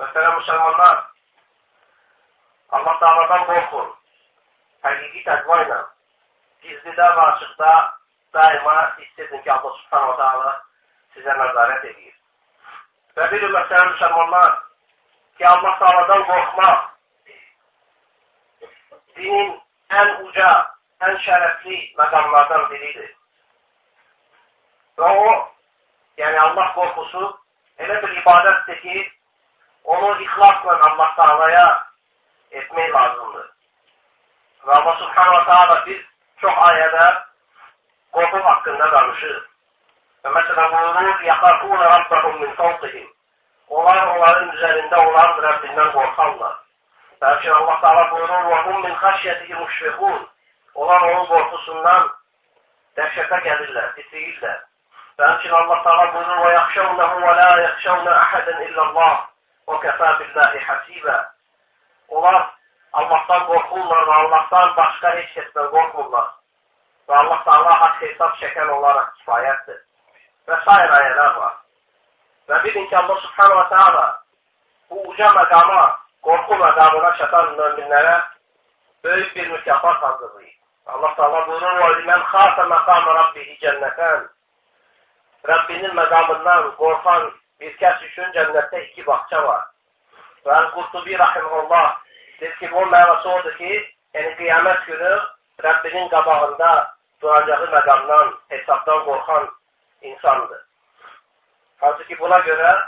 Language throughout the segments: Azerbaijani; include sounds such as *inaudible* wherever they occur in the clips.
Muhterem Müslümanlar, Allah Teala'dan korkun. Hakiki takvayla, gizlide ve açıkta daima hissedin ki Allah Subhanahu Teala size nazaret ediyor. Ve bir mesela Müslümanlar ki Allah Teala'dan korkmak dinin en uca, en şerefli makamlardan biridir. Ve o, yani Allah korkusu öyle bir ibadettir ki onu ihlasla Allah Teala'ya etmeyi lazımdır. Ve Allah Subhanahu Teala biz çok ayette korku hakkında danışır. Ve mesela buyurur يَخَافُونَ رَبَّهُمْ مِنْ فَوْقِهِمْ Onlar onların üzerinde olan Rabbinden korkarlar. Belki Allah Teala buyurur وَهُمْ مِنْ خَشْيَتِهِ مُشْفِقُونَ Onlar onun korkusundan dehşete gelirler, titriyirler. Belki Allah Teala buyurur وَيَخْشَوْنَهُ وَلَا يَخْشَوْنَ أَحَدًا إِلَّا اللّٰهِ وَكَفَى بِاللّٰهِ حَسِيبًا Onlar Allah'tan korkurlar ve Allah'tan başka hiç kesten korkmurlar. Ve Allah Teala hak hesap çeken olarak kifayettir. Ve sair ayetler var. Ve bilin ki Allah Subhanahu ve Teala bu uca makama, korku makamına çatan müminlere büyük bir mükafat hazırlıyor. Allah Teala buyurur وَلِمَنْ خَافَ مَقَامَ رَبِّهِ cenneten Rabbinin makamından korkan bir kes için cennette iki bahçe var. Ve El-Kurtubi Rahimullah der ki bu meyvesi odur ki yani kıyamet günü Rabbinin kabağında duracağı makamdan, hesaptan korkan insandır. Halbuki buna göre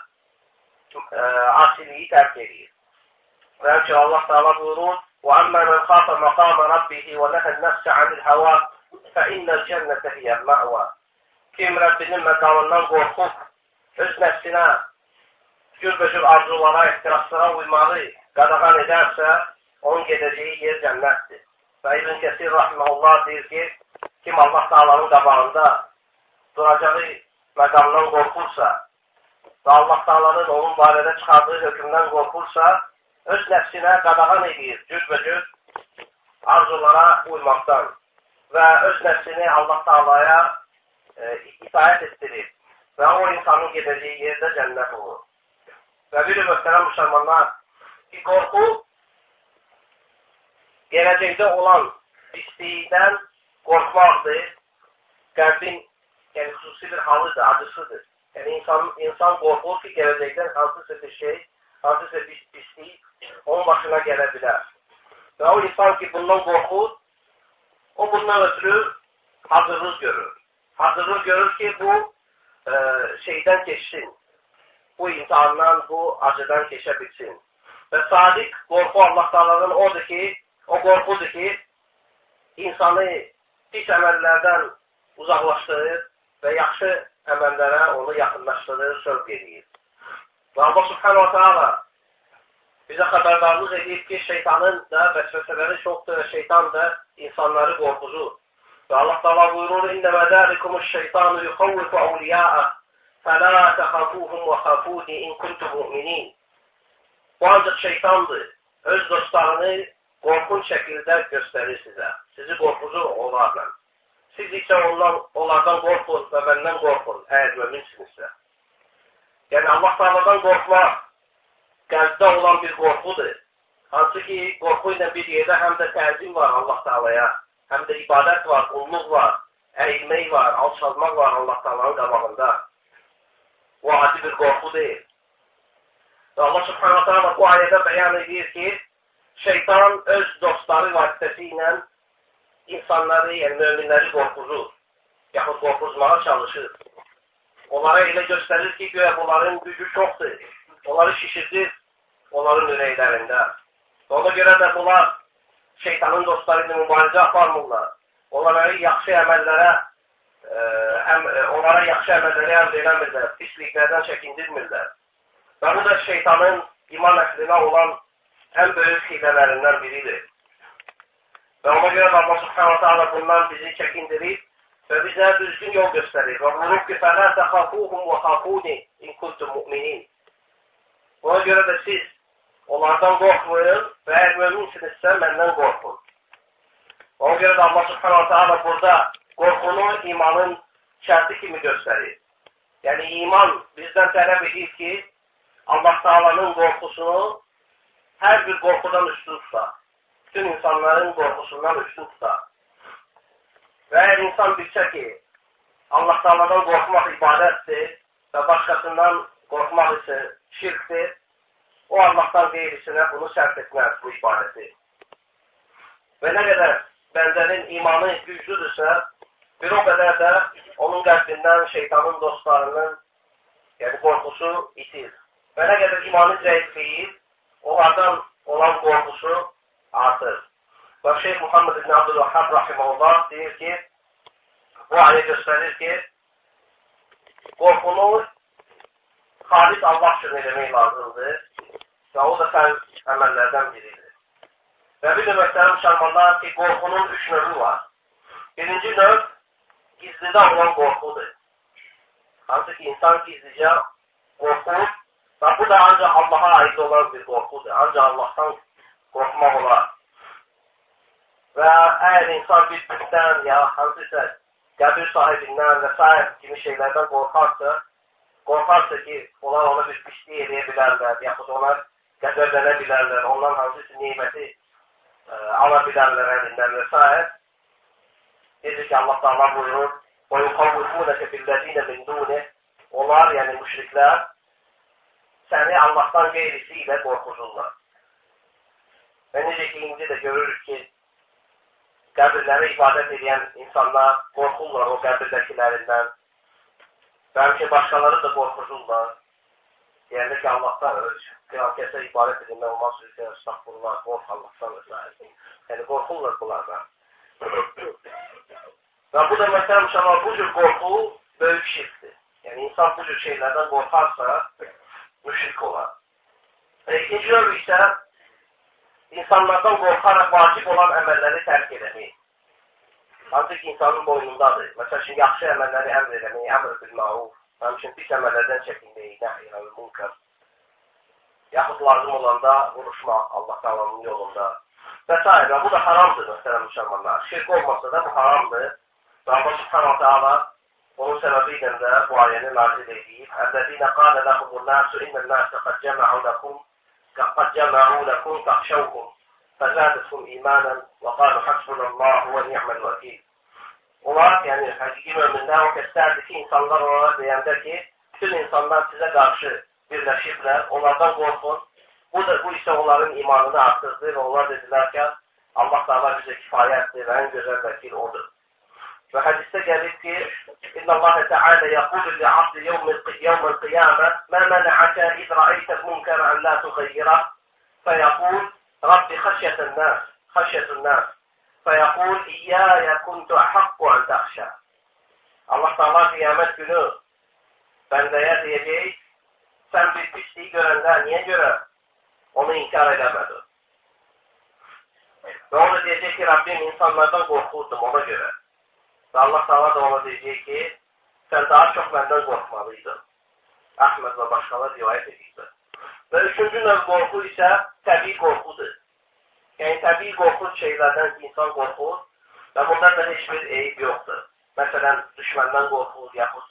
e, asiliyi terk ediyor. Ve Allah Teala buyurur وَأَمَّا مَنْ خَافَ مَقَامَ رَبِّهِ وَنَهَى النَّفْسَ عَنِ الْهَوَى فَإِنَّ الْجَنَّةَ هِيَ الْمَأْوَى Kim Rabbinin makamından korkup öz nefsine cürbecür arzulara, ihtiraslara uymağı qadağan ederse onun gedeceği yer cennettir. Ve İbn Kesir Rahimahullah deyir ki kim Allah Teala'nın qabağında duracağı məqamdan qorxursa və Allah Teala'nın onun barədə çıxardığı hökmdən qorxursa öz nəfsinə qadağan edir cürbəcür arzulara uymaqdan və öz nəfsini Allah Teala'ya e, itaət etdirir və o insanın gedəcəyi yerdə cənnət olur. Və bir möhtərəm müsəlmanlar ki, qorxu gələcəkdə olan pisliyindən qorxmaqdır. Qəlbin yəni, xüsusi bir halıdır, acısıdır. Yəni, insan, insan qorxur ki, gələcəkdən hansısa bir şey, hansısa bir pislik onun başına gələ bilər. Və o insan ki, bundan qorxur, o bundan ötürü hazırlıq görür. Hazırlıq görür ki, bu e, şeydən keçsin. Bu imtihandan, bu acıdan keçə bilsin. Və sadiq qorxu Allah Taala'nın odur ki, o qorxudur ki, insanı pis əməllərdən uzaqlaşdırır və yaxşı əməllərə onu yaxınlaşdırır, sövq edir. Və Allah Subhanahu Taala bizə xəbərdarlıq edir ki, şeytanın da vəsvəsələri çoxdur və şeytan da insanları qorxuzur. Və Allah Taala buyurur: "İnnəmə zəlikumuş şeytanu yuxawwifu awliya'a fəla təxafuhum və xafuni in kuntum mu'minin." Bu ancaq şeytandır. Öz dostlarını qorxunç şəkildə göstərir sizə. Sizi qorxuzur onlarla. Siz isə onlar, onlardan qorxun və məndən qorxun, əgər möminsinizsə. Yəni, Allah Teala'dan qorxmaq qəlbdə olan bir qorxudur. Hansı ki, qorxu ilə bir yerdə həm də təzim var Allah Teala'ya, həm də ibadət var, qulluq var, əyilmək var, alçalmaq var Allah Teala'nın qabağında. Bu adi bir qorxu deyil. Və Allah Subhanahu Teala bu ayədə bəyan edir ki, şeytan öz dostları vasitəsilə insanları, yəni möminləri qorxuzur, yaxud qorxuzmağa çalışır. Onlara elə göstərir ki, göyə bunların gücü çoxdur. Onları şişirdir onların ürəklərində. Ona görə də bunlar şeytanın dostları ilə mübarizə aparmırlar. Onlara yaxşı əməllərə ə, əm, onlara yaxşı əməlləri əmr eləmirlər, pisliklərdən çəkindirmirlər. Və bu da şeytanın iman əhlinə olan ən böyük xilələrindən biridir. Və ona görə Allah subhanahu ta'ala bundan bizi çəkindirib və bizə düzgün yol göstərir. Və vurub ki, fələ təxafuhum və xafuni in kuntum mu'minin. Ona görə də siz onlardan qorxmayın və əgər möminsinizsə, məndən qorxun. Ona görə də Allah subhanahu ta'ala burada qorxunu imanın şərti kimi göstərir. Yəni, iman bizdən tələb edir ki, Allah Taalanın qorxusunu hər bir qorxudan üstün tutar. Bütün insanların qorxusundan üstün tutar. Və əgər insan bilsə ki, Allah Taaladan qorxmaq ibadətdir və başqasından qorxmaq isə şirkdir, o Allahdan qeyrisinə bunu sərf etməz bu ibadəti. Və nə qədər bəndənin imanı güclüdürsə, bir o qədər də onun qəlbindən şeytanın dostlarının yəni qorxusu itir. Və nə qədər imanı zəifləyir, onlardan olan qorxusu artır. Və Şeyh Muhammed ibn Abdülvahhab Rahimullah deyir ki, bu ayə göstərir ki, qorxunu xalis Allah üçün eləmək lazımdır və o da fərz əməllərdən biridir. Və bir də məsələn müsəlmanlar ki, qorxunun üç növü var. Birinci növ gizlidə olan qorxudur. Hansı ki, insan gizlicə qorxur Və bu da ancaq Allaha aid olan bir qorxudur. Ancaq Allahdan qorxmaq olar. Və əgər insan bir bütdən ya hansısa qəbir sahibindən və s. kimi şeylərdən qorxarsa, qorxarsa ki, onlar ona bir pislik edə bilərlər, yaxud ona qəzəblənə bilərlər, ondan hansısa neyməti ə, e, ala bilərlər əlindən və s. Necə ki, Allah da Allah buyurur, وَيُقَوِّفُونَكَ بِالَّذ۪ينَ مِنْ دُونِهِ Onlar, yəni müşriklər, səni Allahdan qeyrisi ilə qorxudurlar. Və necə ki, indi də görürük ki, qəbirlərə ibadət edən insanlar qorxurlar o qəbirdəkilərindən. Bəlkə başqaları da qorxudurlar. Deyəndə ki, Allahdan öz qiyafəsə ibadət edilmək olmaz, sözdə əstəxfurlar, qorx Allahdan özləri. Yəni, qorxurlar bunlardan. Və bu da məsələn, inşallah, bu cür qorxu böyük şirkdir. Yəni, insan bu cür şeylərdən qorxarsa, müşrik olar. E, ikinci növ isə insanlardan qorxaraq vacib olan əməlləri tərk eləmək. Hansı ki, insanın boynundadır. Məsəl üçün, yaxşı əməlləri əmr eləmək, əmr bil maruf, həmçin pis əməllərdən çəkinmək, nəhiyyən münkar. Yaxud lazım olanda vuruşmaq Allah qalanın yolunda və s. Bu da haramdır, məsələn, müsəlmanlar. Şirk olmasa da bu haramdır. Və Allah subhanahu ta'ala Onun səbəbi ilə də bu ayəni nazil edib. Əllezine qale lehumul nasu innel nase qad cema'u lakum qad cema'u lakum taxşawhum fəzədətum imanan və qalu hasbunallahu və ni'məl vəkil. Onlar, yəni həqiqi möminlər o kəslərdir ki, insanlar onlara deyəndə ki, bütün insanlar sizə qarşı birləşiblər, onlardan qorxun. Bu da bu isə onların imanını artırdı və onlar dedilər ki, Allah da bizə kifayətdir və ən gözəl vəkil odur. وحديث قالت إن الله تعالى يقول لعبد يوم يوم القيامة ما منعك إذ رأيت المنكر أن لا تغيره فيقول رب خشية الناس خشية الناس فيقول إياي كنت أحق أن تخشى Allah Teala kıyamet günü bendeye diyecek sen bir pisliği görende niye göre onu inkar edemedin? Ve onu diyecek ki Rabbim insanlardan korkurdum ona göre. Və Allah Taala da ona deyəcək ki, sən daha çox məndən qorxmalıydın. Əhməd və başqalar rivayət edirlər. Və üçüncü növ qorxu isə təbii qorxudur. Yəni, təbii qorxu şeylərdən insan qorxur və bundan da heç bir eyib yoxdur. Məsələn, düşməndən qorxur, yaxud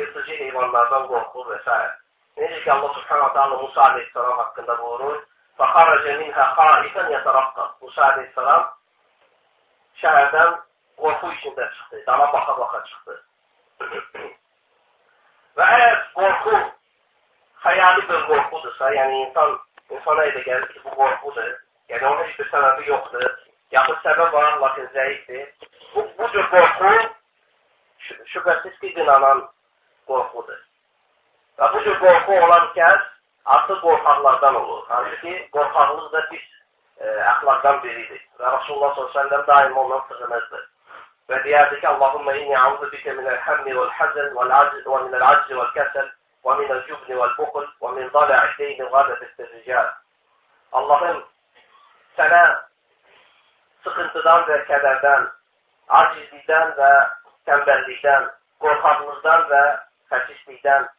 yırtıcı heyvanlardan qorxur və s. Necə ki, Allah subhanahu ta'ala Musa aleyhissalam haqqında buyurur, فَخَرَجَ مِنْهَا خَائِفًا يَتَرَقَّ Musa aleyhissalam şəhərdən qorxu içində çıxdı, dana baxa-baxa çıxdı. *clears throat* Və əgər qorxu xəyali bir qorxudursa, yəni insan insana elə gəlir ki, bu qorxudur, yəni onun heç bir səbəbi yoxdur, yaxud səbəb var, lakin zəifdir. Bu, bu cür qorxu şübhəsiz ki, qınanan qorxudur. Və bu cür qorxu olan kəs artıq qorxaqlardan olur. Hansı ki, qorxaqlıq da pis e, əxlaqdan biridir. Və Rasulullah s.ə.v daim ondan sığınırdı. Və deyərdi ki, Allahümmə inni auzu bikə minəl həmmi vəl həzən vəl aciz və minəl aciz vəl kəsəl və minəl cübni vəl buxul və min dala'i deyni qadəfəstə rical. Allahım sənə sıxıntıdan və kədərdən, acizlikdən və tənbəllikdən, qorxaqlıqdan və xəsislikdən,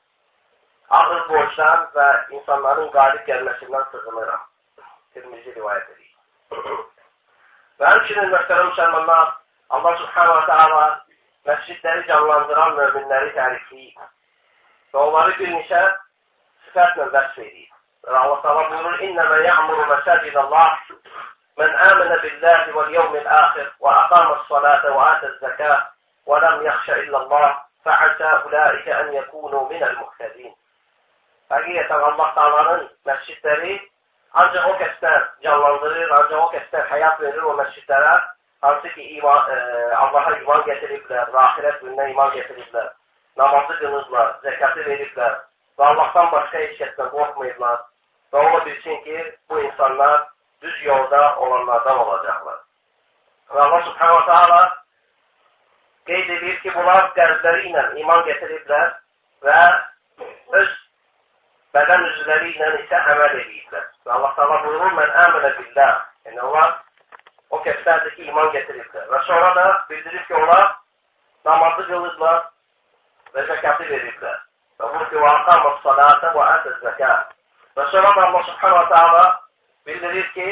ağır borcdan və insanların qalib gəlməsindən sığınıram. Tirmizi rivayət edir. və həmçinin möhtərəm müsəlmanlar, Allah subhanahu wa ta'ala məscidləri canlandıran möminləri tərifləyib və onları bir neçə sifətlə vəsf edir. وتضمن إنما يعمر مساجد الله من آمن بالله واليوم الآخر وأقام الصلاة وآتى الزكاة ولم يخش إلا الله فعسى أولئك أن يكونوا من المهتدين Hakikaten Allah Teala'nın mescitleri ancak o kesler canlandırır, ancak o kesler hayat verir o mescitlere. Hansı ki iman, e, Allah'a iman getiripler, ahiret gününe iman getiripler, namazı kılırlar, zekatı verirler ve Allah'tan başka hiç kesten korkmayırlar. Və ola bilsin ki, bu insanlar düz yolda olanlardan olacaqlar. Və Allah subhanahu ta'ala qeyd edir ki, bunlar qəlbləri ilə iman gətiriblər və öz bədən üzvləri ilə isə əməl edirlər. Və Allah təala buyurur, mən əmənə billah. Yəni onlar o kəslərdir ki, iman gətiriblər. Və sonra da bildirir ki, onlar namazı qılırlar və zəkatı verirlər. Və bu ki, vaqamı salatə və ətə zəkat. Və sonra da Allah subhanahu ta'ala bildirir ki,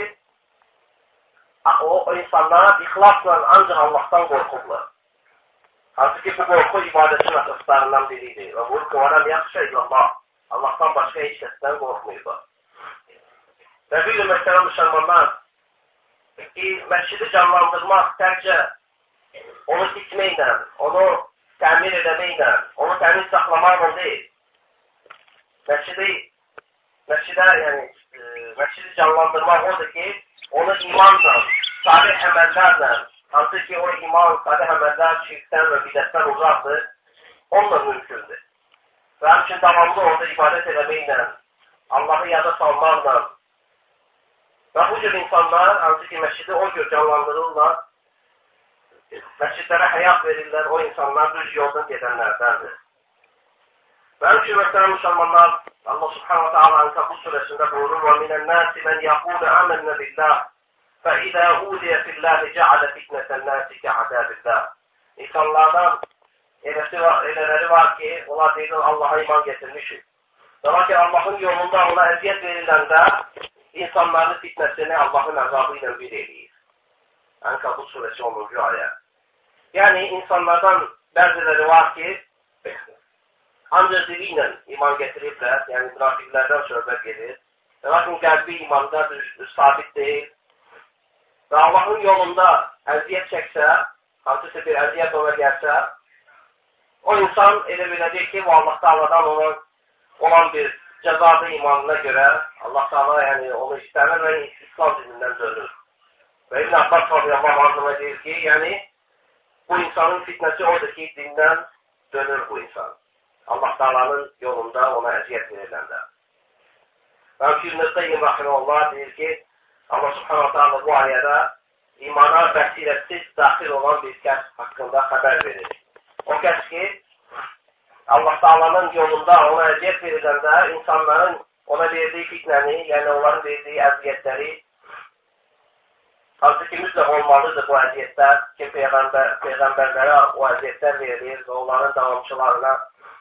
o, o insanlara ixlasla ancaq Allahdan qorxurlar. Hansı ki, bu qorxu ibadətin əsaslarından biridir. Və bu ki, vələm yaxşı illallah. Allahdan başqa heç kəsdən qorxmayıblar. Və bir məsələ müsəlmanlar ki, məscidi canlandırmaq təkcə onu tikməklə, onu təmin edəməklə, onu təmin saxlamaqla deyil. Məscidi, məscidə, yəni, e, məscidi canlandırmaq odur ki, onu imanla, salih əməllərlə, hansı ki, o iman, salih əməllər şirkdən və bidətdən uzaqdır, onunla mümkündür. Və həmçin davamlı orada ibadət eləməklə, Allahı yada salmaqla və bu cür insanlar, hansı ki, məscidi o cür canlandırırlar, məscidlərə həyat verirlər, o insanlar düz yoldan gedənlərdəndir. Ben kıymetli Müslümanlar, Allah subhanahu ve teala Ankabut suresinde buyurur ve minen nâsi men yâkûne amennâ billah fe idâ uziye fillâhi ceale fitneten nâsi ke'adâbillah. İnsanlardan elesi var, eleleri var ki ona değil Allah'a iman getirmişiz. Demek ki Allah'ın yolunda ona eziyet verilen de insanların fitnesini Allah'ın azabıyla bir eyleyiz. Ankabut suresi 10. ayet. Yani insanlardan bazıları var ki ancaq dili ilə iman gətiriblər, yəni münafiqlərdən söhbət gedir. Lakin qəlbi imanda sabit deyil. Və Allahın yolunda əziyyət çəksə, hansısa bir əziyyət ona gəlsə, O insan elə biləcək ki, bu Allah Taala'dan ona olan bir cəzadı imanına görə Allah Taala yəni onu istəmir və İslam dinindən dönür. Və İbn Abbas radiyallahu anhuma deyir ki, yəni bu insanın fitnəsi odur ki, dindən dönür bu insan. Allah Taala'nın yolunda ona əziyyət veriləndə. Və İbn Qayyim rahimehullah deyir ki, Allah Subhanahu taala bu ayədə imana bəsirətsiz daxil olan bir kəs haqqında xəbər verir. O kəs ki, Allah Taalanın yolunda ona əziyyət veriləndə insanların ona verdiyi fitnəni, yəni onların verdiyi əziyyətləri hansı ki, mütləq olmalıdır bu əziyyətlər ki, Peyğəmbər, Peyğəmbərlərə o əziyyətlər verilir və onların davamçılarına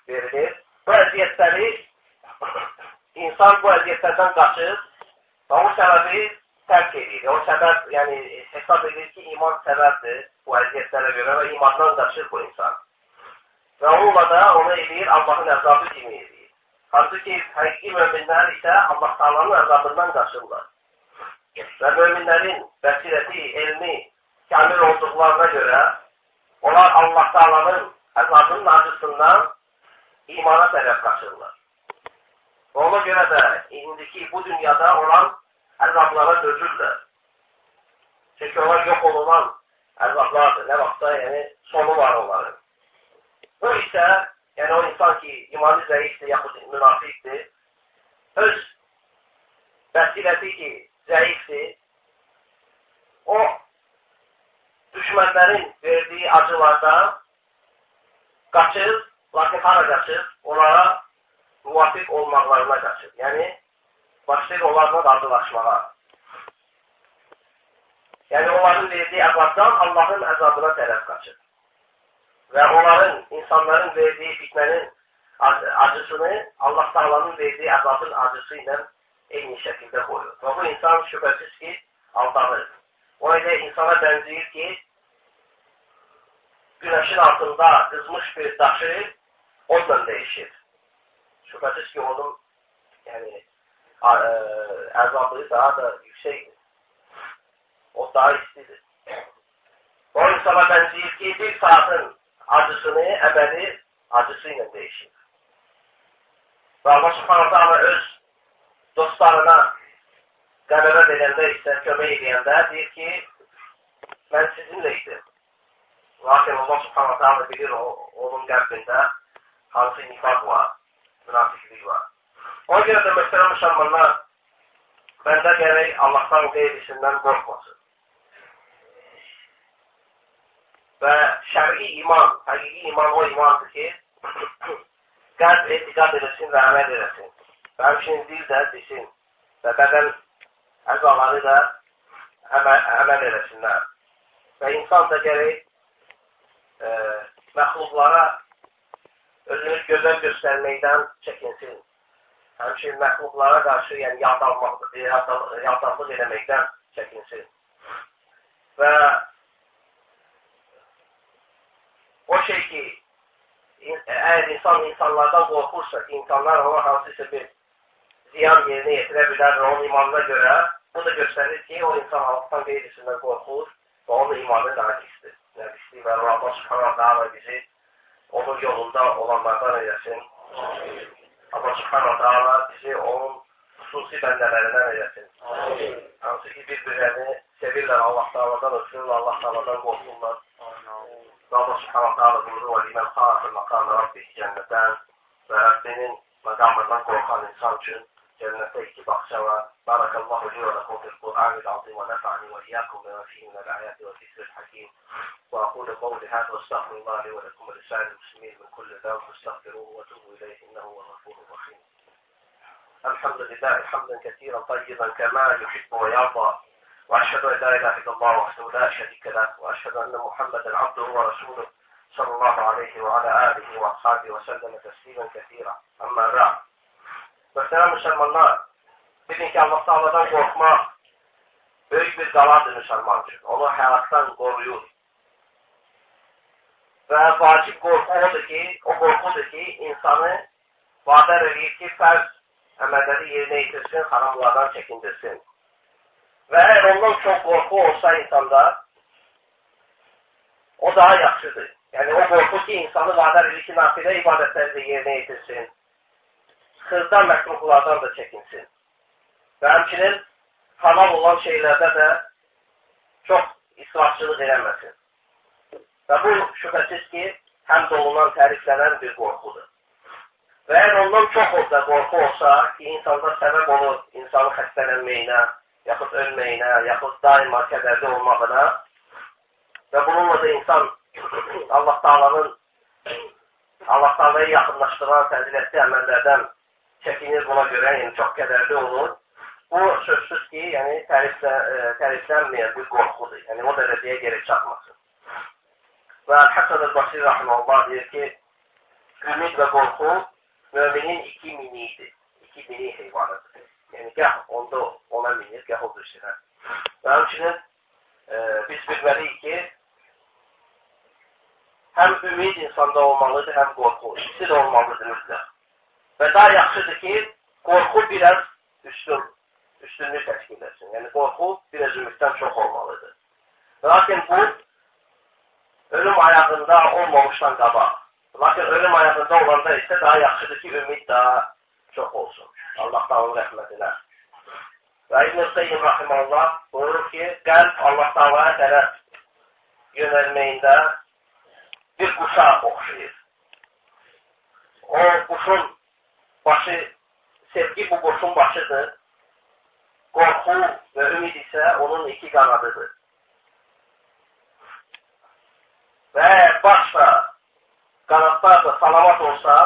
verilir. Bu əziyyətləri insan bu əziyyətlərdən qaçır və o səbəbi tərk edir. O səbəb, yəni hesab edir ki, iman səbəbdir bu əziyyətlərə görə və imandan qaçır bu insan. Və onunla da onu eləyir, Allahın əzabı kimi eləyir. Hansı ki, həqiqi möminlər isə Allah Taalanın əzabından qaçırlar. Və möminlərin bəsirəti, elmi kamil olduqlarına görə onlar Allah Taalanın əzabının acısından imana tərəf qaçırlar. Və ona görə də indiki bu dünyada olan əzablara dözürlər. Çünki onlar yox olunan əzablardır. Nə vaxtda, yəni sonu var onların. Bu isə, yəni o insan ki, imanı zəifdir, yaxud münafiqdir, öz vəsiləti ki, zəifdir, o düşmənlərin verdiyi acılarda qaçır, lakin hara qaçır? Onlara müvafiq olmaqlarına qaçır. Yəni, başlayır onlarla razılaşmağa. Yəni, onların verdiyi əzabdan Allahın əzabına tərəf qaçır. Və onların, insanların verdiyi fitmənin acısını Allah Taalanın verdiği əzabın acısı ilə eyni şəkildə qoyur. Və bu insan şübhəsiz ki, aldanır. O elə insana bənzəyir ki, güneşin altında qızmış bir daşı onunla değişir. Şübhəsiz ki, onun yəni, əzabı daha da yüksekdir. O daha istidir. O insana bənzəyir ki, bir saatın acısını əbədi acısı ilə değişir. Və Allah subhanahu öz dostlarına qəbərət edəndə isə, kömək edəndə deyir ki, mən sizinlə idim. Lakin Allah subhanahu ta'ala bilir o, onun qəlbində hansı nifaq var, münafiqlik var. Ona görə də müstərəm müsəlmanlar bəndə gərək Allahdan qeyrisindən qorxmasın. Və şəri iman, həqiqi iman o imandır ki, qəlb etiqad eləsin və əməl eləsin. Və həmçinin dil də desin və bədən əzaları da əməl, əməl eləsinlər. Və insan da gərək e, məxluqlara özünü gözəl göstərməkdən çəkinsin. Həmçinin məxluqlara qarşı yəni yardımlıq eləməkdən çəkinsin. Və o şey ki, eğer insan insanlardan korkursa ki insanlar ona hansısa bir ziyan yerine getirebilir ve onun imanına göre bu da gösterir ki o insan Allah'tan gayrisinden korkur ve onun imanı nacistir. Nacistir ve Allah subhanahu ta'ala bizi onun yolunda olanlardan eylesin. Allah subhanahu ta'ala bizi onun hususi bendelerinden eylesin. Hansı ki birbirlerini sevirler Allah ta'aladan ötürürler, Allah ta'aladan korkurlar. Allah subhanahu ta'ala buyurur ve limen khâfe makâme rabbih cennetten ve Rabbinin makamından korkan insan için جنتيك بخشوا بارك الله لي ولكم في القرآن العظيم ونفعني وإياكم بما فيه من الآيات والذكر الحكيم. وأقول قولي هذا واستغفر الله لي ولكم ولسائر المسلمين من كل ذنب فاستغفروه وتوبوا إليه إنه هو الغفور الرحيم. الحمد لله حمدا كثيرا طيبا كما يحب ويرضى وأشهد أن لا إله إلا الله وحده لا شريك له وأشهد أن محمدا عبده ورسوله صلى الله عليه وعلى آله وأصحابه وسلم تسليما كثيرا. أما بعد Möhtərəm müsəlmanlar, bilin ki, Allah Teala'dan qorxmaq böyük bir qaladır müsəlman üçün. Onu həyatdan qoruyur. Və vacib qorxu odur ki, o qorxudur ki, insanı vadər edir ki, fərz əməlləri yerinə yetirsin, haramlardan çəkindirsin. Və əgər ondan çox qorxu olsa insanda, o daha yaxşıdır. Yəni, o qorxu ki, insanı vadər edir ki, nafilə ibadətləri də yerinə yetirsin. Xırdan məkruhlardan da çəkinsin. Və həmçinin halal olan şeylərdə də çox israfçılıq eləməsin. Və bu şübhəsiz ki, həm də olunan təriflənən bir qorxudur. Və əgər ondan çox olsa, qorxu olsa ki, insanda səbəb olur insanın xəstələnməyinə, yaxud ölməyinə, yaxud daima kədərli olmağına və bununla da insan *clears throat* Allah Taalanın Allah Taala'ya yaxınlaşdıran fəzilətli əməllərdən çəkinir buna görə, yəni çox kədərli olur. Bu sözsüz ki, yəni təriflə, e, təriflənməyən bir qorxudur. Yəni o dərəcəyə gerək çatmasın. Və Həsən el-Basir Rahmanullah deyir ki, ümid və qorxu müminin iki minidir. İki mini heyvanıdır. Yəni, gəh onda ona minir, gəh o birsinə. Və həmçinin e, biz bilməliyik ki, həm ümid insanda olmalıdır, həm qorxu. İkisi də olmalıdır mütləq. Və daha yaxşıdır ki, qorxu biraz üstün, üstünlük təşkil etsin. Yəni, qorxu biraz ümiddən çox olmalıdır. Lakin bu, ölüm ayağında olmamışdan qabaq. Lakin ölüm ayağında olanda isə daha yaxşıdır ki, ümid daha çox olsun. Allah da onun rəhmətinə. Və İbn-i Qeyyim Rahimallah buyurur ki, qəlb Allah Taala'ya tərəf yönəlməyində bir quşa oxşayır. O quşun başı, sevgi bu quşun başıdır. Qorxu və ümid isə onun iki qanadıdır. Və baş da, qanadlar da salamat olsa,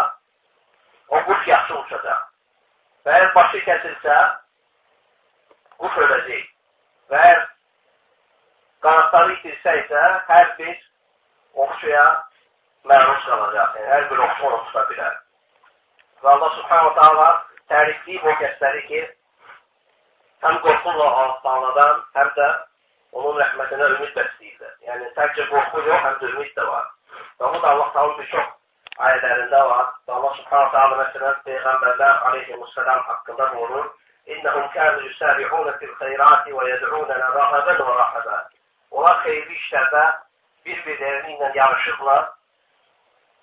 o quş yaxşı uçacaq. Və əgər başı kəsilsə, quş öləcək. Və əgər qanadları itirsə isə, hər bir oxşuya məruz qalacaq. Yəni, hər bir oxşu onu tuta bilər. Və Allah subhanahu ta'ala tərifləyib o kəsləri ki, həm qorxurlar Allah-Ta'aladan, həm də onun rəhmətinə ümid bəsləyirlər. Yəni, təkcə qorxu yox, həm də ümid də var. Və bu da Allah-Ta'ala bir çox ayələrində var. Və Allah subhanahu ta'ala məsələn, Peyğəmbərlər aleyhimussalam haqqında buyurur, İnnəhum kənu yüsəbi'unə fil xeyrati və yəd'unənə rəhəbən və rəhəbən. Onlar xeyirli işlərdə bir-birlərini ilə yarışırlar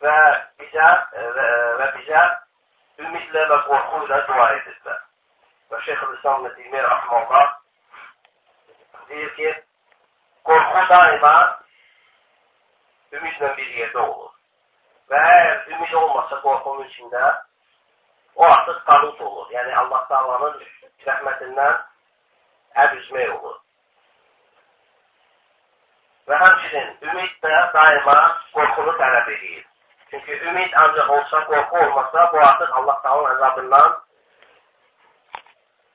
və bizə və, və bizə ümidlə və qorxu ilə dua edirlər. Və Şeyx-ül İslam Nədimi Rəhməllah deyir ki, qorxu daima ümidlə bir yerdə olur. Və əgər ümid olmasa qorxunun içində, o artıq qanut olur. Yəni, Allah dağlanın rəhmətindən əb üzmək olur. Və həmçinin ümid də daima qorxunu tələb edir. Çünki ümid ancaq olsa, qorxu olmasa, bu artıq Allah dağın əzabından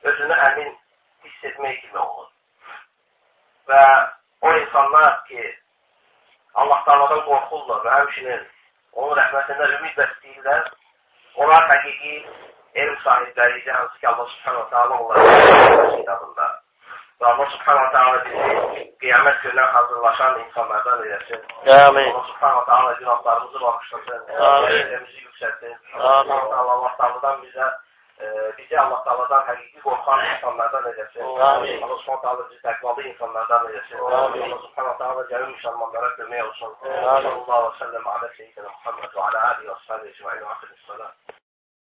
özünü əmin hiss etmək kimi olur. Və o insanlar ki, Allah dağladan qorxurlar və həmçinin onun rəhmətindən ümid bəsləyirlər, onlar həqiqi elm sahibləri idi, hansı ki, Allah subhanahu ta'ala onları kitabında. Və Allah subhanahu ta'ala bizi qiyamət gününə hazırlaşan insanlardan eləsin. Amin. Allah subhanahu ta'ala günahlarımızı bağışlasın. Amin. Bizi yüksəlsin. Amin. Allah ta'aladan bizə bizi Allah Taala'dan həqiqi qorxan insanlardan edəsin. Amin. Allah Subhanahu taala bizi təqvalı insanlardan edəsin. Amin. Allah Subhanahu taala cəmi müsəlmanlara kömək olsun. Amin. Sallallahu əleyhi və səlləm alə seyyidina Muhammed və alə alihi və səhbihi ecmaîn və axir salat.